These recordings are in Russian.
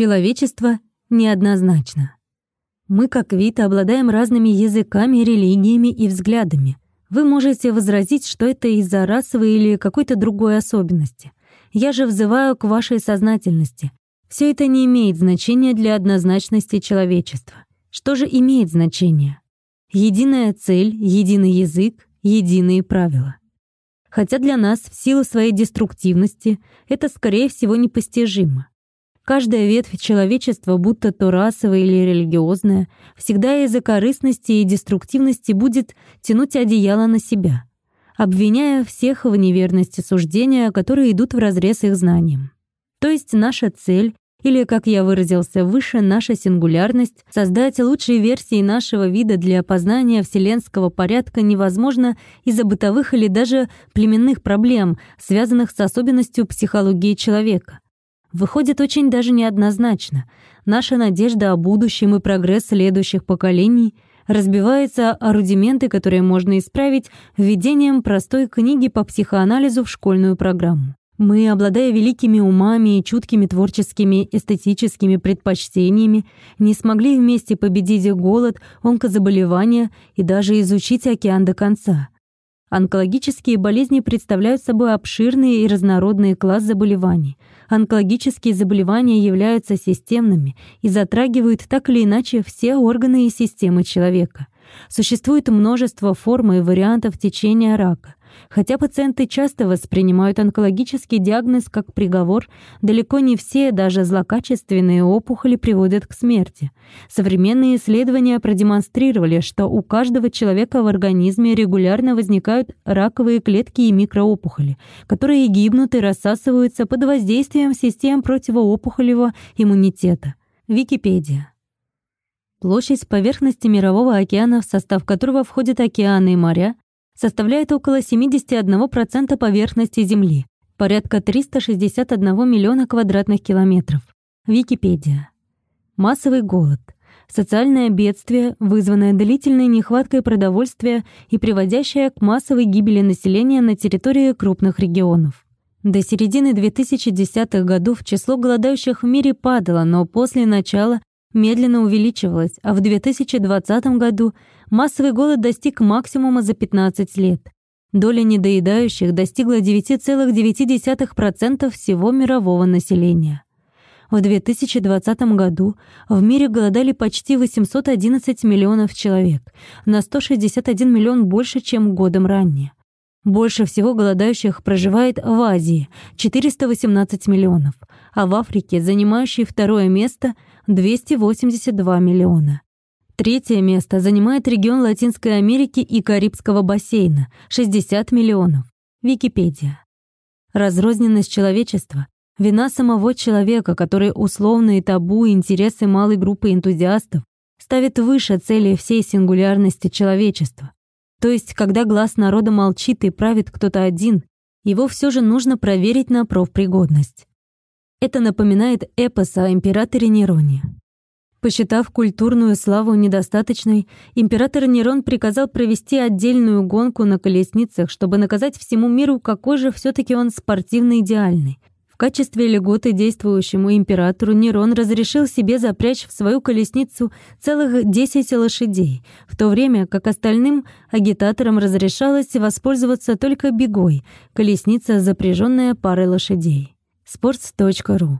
Человечество неоднозначно. Мы, как вид, обладаем разными языками, религиями и взглядами. Вы можете возразить, что это из-за расовой или какой-то другой особенности. Я же взываю к вашей сознательности. Все это не имеет значения для однозначности человечества. Что же имеет значение? Единая цель, единый язык, единые правила. Хотя для нас, в силу своей деструктивности, это, скорее всего, непостижимо. Каждая ветвь человечества, будто то расовая или религиозная, всегда из-за корыстности и деструктивности будет тянуть одеяло на себя, обвиняя всех в неверности суждения, которые идут вразрез их знаниям. То есть наша цель или, как я выразился выше, наша сингулярность, создать лучшие версии нашего вида для опознания вселенского порядка невозможно из-за бытовых или даже племенных проблем, связанных с особенностью психологии человека — выходит очень даже неоднозначно. Наша надежда о будущем и прогресс следующих поколений разбивается о рудименты, которые можно исправить введением простой книги по психоанализу в школьную программу. Мы, обладая великими умами и чуткими творческими эстетическими предпочтениями, не смогли вместе победить голод, онкозаболевания и даже изучить океан до конца. Онкологические болезни представляют собой обширный и разнородный класс заболеваний — онкологические заболевания являются системными и затрагивают так или иначе все органы и системы человека. Существует множество форм и вариантов течения рака. Хотя пациенты часто воспринимают онкологический диагноз как приговор, далеко не все, даже злокачественные опухоли приводят к смерти. Современные исследования продемонстрировали, что у каждого человека в организме регулярно возникают раковые клетки и микроопухоли, которые гибнут и рассасываются под воздействием систем противоопухолевого иммунитета. Википедия. Площадь поверхности Мирового океана, в состав которого входят океаны и моря, составляет около 71% поверхности Земли, порядка 361 миллиона квадратных километров. Википедия. Массовый голод. Социальное бедствие, вызванное длительной нехваткой продовольствия и приводящее к массовой гибели населения на территории крупных регионов. До середины 2010-х годов число голодающих в мире падало, но после начала медленно увеличивалось, а в 2020 году массовый голод достиг максимума за 15 лет. Доля недоедающих достигла 9,9% всего мирового населения. В 2020 году в мире голодали почти 811 миллионов человек, на 161 миллион больше, чем годом ранее. Больше всего голодающих проживает в Азии — 418 миллионов, а в Африке, занимающей второе место, 282 миллиона. Третье место занимает регион Латинской Америки и Карибского бассейна — 60 миллионов. Википедия. Разрозненность человечества — вина самого человека, который условные табу и интересы малой группы энтузиастов ставит выше цели всей сингулярности человечества. То есть, когда глаз народа молчит и правит кто-то один, его все же нужно проверить на профпригодность. Это напоминает эпос о императоре Нероне. Посчитав культурную славу недостаточной, император Нерон приказал провести отдельную гонку на колесницах, чтобы наказать всему миру, какой же все таки он спортивно-идеальный. В качестве льготы действующему императору Нерон разрешил себе запрячь в свою колесницу целых 10 лошадей, в то время как остальным агитаторам разрешалось воспользоваться только бегой, колесница, запряженная парой лошадей. sports.ru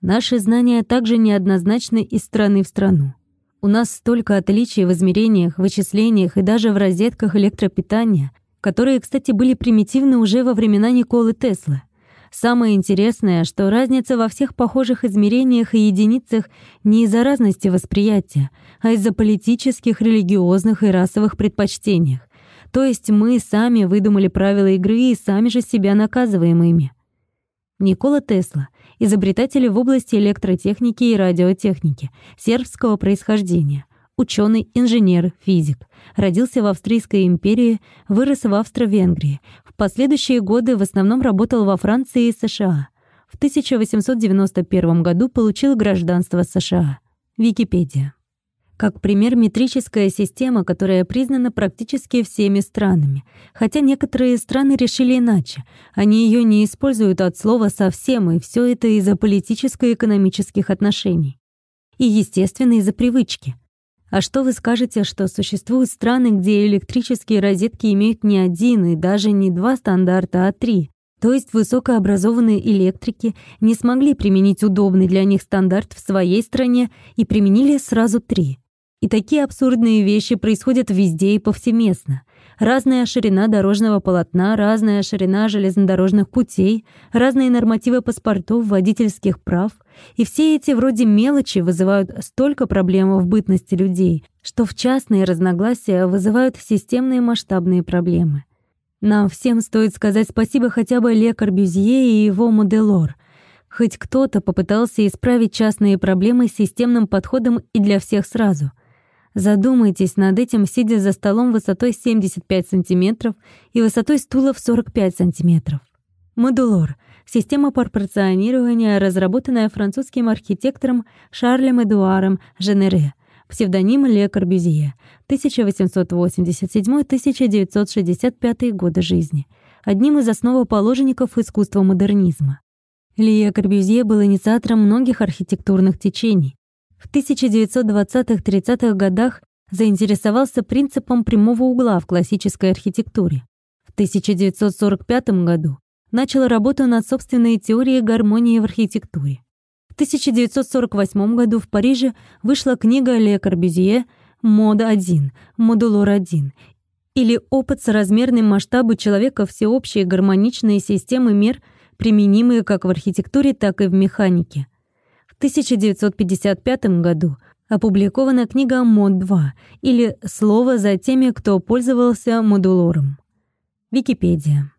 Наши знания также неоднозначны из страны в страну. У нас столько отличий в измерениях, вычислениях и даже в розетках электропитания, которые, кстати, были примитивны уже во времена Николы Теслы. Самое интересное, что разница во всех похожих измерениях и единицах не из-за разности восприятия, а из-за политических, религиозных и расовых предпочтениях. То есть мы сами выдумали правила игры и сами же себя наказываем ими. Никола Тесла — изобретатель в области электротехники и радиотехники, сербского происхождения, ученый, инженер, физик. Родился в Австрийской империи, вырос в Австро-Венгрии. В последующие годы в основном работал во Франции и США. В 1891 году получил гражданство США. Википедия. Как пример метрическая система, которая признана практически всеми странами. Хотя некоторые страны решили иначе. Они ее не используют от слова совсем, и все это из-за политическо-экономических отношений. И, естественно, из-за привычки. А что вы скажете, что существуют страны, где электрические розетки имеют не один и даже не два стандарта, а три? То есть высокообразованные электрики не смогли применить удобный для них стандарт в своей стране и применили сразу три. И такие абсурдные вещи происходят везде и повсеместно. Разная ширина дорожного полотна, разная ширина железнодорожных путей, разные нормативы паспортов, водительских прав. И все эти вроде мелочи вызывают столько проблем в бытности людей, что в частные разногласия вызывают системные масштабные проблемы. Нам всем стоит сказать спасибо хотя бы Ле Корбюзье и его Моделор. Хоть кто-то попытался исправить частные проблемы системным подходом и для всех сразу — Задумайтесь над этим, сидя за столом высотой 75 см и высотой стула в 45 см. Модулор — система пропорционирования, разработанная французским архитектором Шарлем Эдуаром Женере, псевдоним Ле Корбюзье, 1887-1965 годы жизни, одним из основоположников искусства модернизма. Ле Корбюзье был инициатором многих архитектурных течений, в 1920-30-х годах заинтересовался принципом прямого угла в классической архитектуре. В 1945 году начал работу над собственной теорией гармонии в архитектуре. В 1948 году в Париже вышла книга Ле Корбюзье «Мод-1», «Модулор-1» или «Опыт соразмерной масштабу человека всеобщие гармоничные системы мер, применимые как в архитектуре, так и в механике». 1955 году опубликована книга «Мод-2» или «Слово за теми, кто пользовался модулором». Википедия.